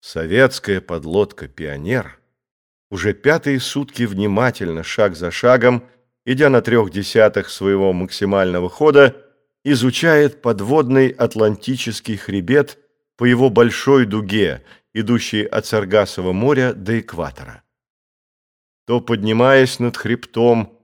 Советская подлодка «Пионер» уже пятые сутки внимательно, шаг за шагом, идя на трех десятых своего максимального хода, изучает подводный Атлантический хребет по его большой дуге, идущей от Саргасова моря до экватора. То поднимаясь над хребтом,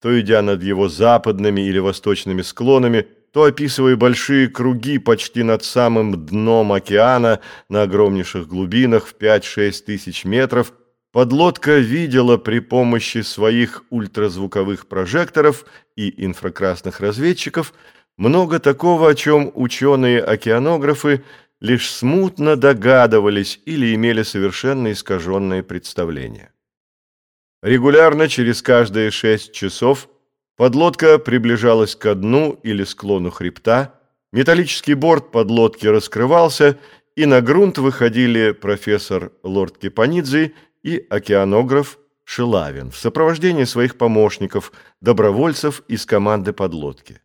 то идя над его западными или восточными склонами – то описывая большие круги почти над самым дном океана на огромнейших глубинах в 5-6 тысяч метров, подлодка видела при помощи своих ультразвуковых прожекторов и инфракрасных разведчиков много такого, о чем ученые-океанографы лишь смутно догадывались или имели совершенно искаженные представления. Регулярно через каждые шесть часов – Подлодка приближалась к дну или склону хребта, металлический борт подлодки раскрывался, и на грунт выходили профессор Лорд Кипанидзе и океанограф Шилавин в сопровождении своих помощников, добровольцев из команды подлодки.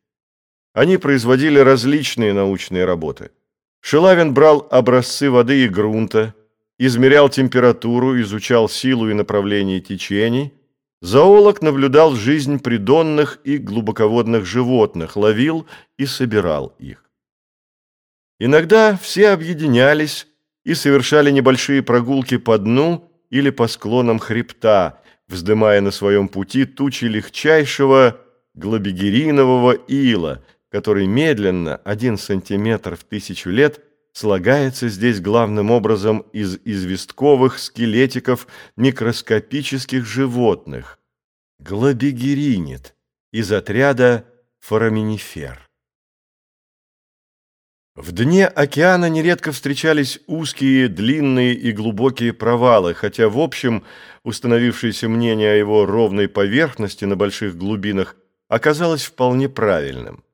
Они производили различные научные работы. Шилавин брал образцы воды и грунта, измерял температуру, изучал силу и направление течений – Зоолог наблюдал жизнь придонных и глубоководных животных, ловил и собирал их. Иногда все объединялись и совершали небольшие прогулки по дну или по склонам хребта, вздымая на своем пути тучи легчайшего глобигеринового ила, который медленно, один сантиметр в тысячу лет, слагается здесь главным образом из известковых скелетиков микроскопических животных. Глобигеринит из отряда фораминифер. В дне океана нередко встречались узкие, длинные и глубокие провалы, хотя в общем установившееся мнение о его ровной поверхности на больших глубинах оказалось вполне правильным.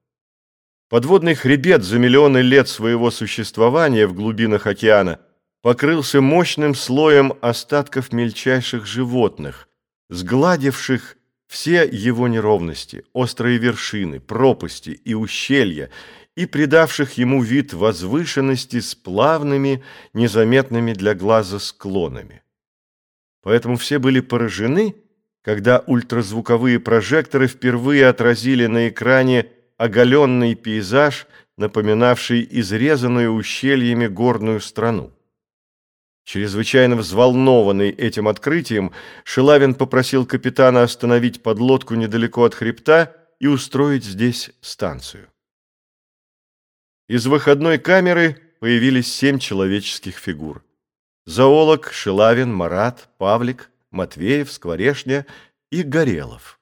Подводный хребет за миллионы лет своего существования в глубинах океана покрылся мощным слоем остатков мельчайших животных, сгладивших все его неровности, острые вершины, пропасти и ущелья, и придавших ему вид возвышенности с плавными, незаметными для глаза склонами. Поэтому все были поражены, когда ультразвуковые прожекторы впервые отразили на экране оголенный пейзаж, напоминавший изрезанную ущельями горную страну. Чрезвычайно взволнованный этим открытием, Шилавин попросил капитана остановить подлодку недалеко от хребта и устроить здесь станцию. Из выходной камеры появились семь человеческих фигур. Зоолог, Шилавин, Марат, Павлик, Матвеев, Скворешня и Горелов.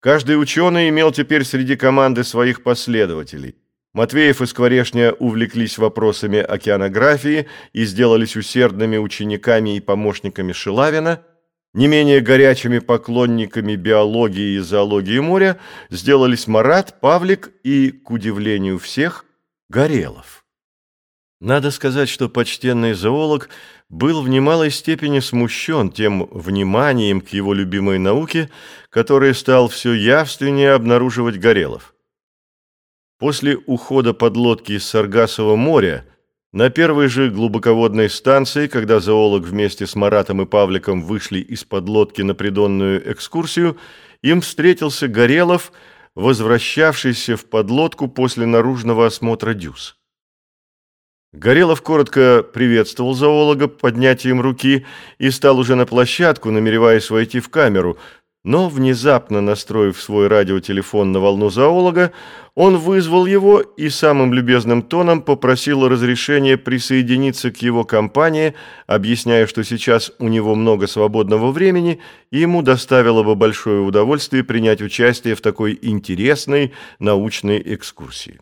Каждый ученый имел теперь среди команды своих последователей. Матвеев и Скворешня увлеклись вопросами океанографии и сделались усердными учениками и помощниками Шилавина. Не менее горячими поклонниками биологии и зоологии моря сделались Марат, Павлик и, к удивлению всех, Горелов. Надо сказать, что почтенный зоолог был в немалой степени смущен тем вниманием к его любимой науке, которое стал все явственнее обнаруживать Горелов. После ухода подлодки из Саргасова моря на первой же глубоководной станции, когда зоолог вместе с Маратом и Павликом вышли из подлодки на придонную экскурсию, им встретился Горелов, возвращавшийся в подлодку после наружного осмотра дюз. Горелов коротко приветствовал зоолога поднятием руки и стал уже на площадку, намереваясь войти в камеру, но, внезапно настроив свой радиотелефон на волну зоолога, он вызвал его и самым любезным тоном попросил разрешения присоединиться к его компании, объясняя, что сейчас у него много свободного времени, и ему доставило бы большое удовольствие принять участие в такой интересной научной экскурсии.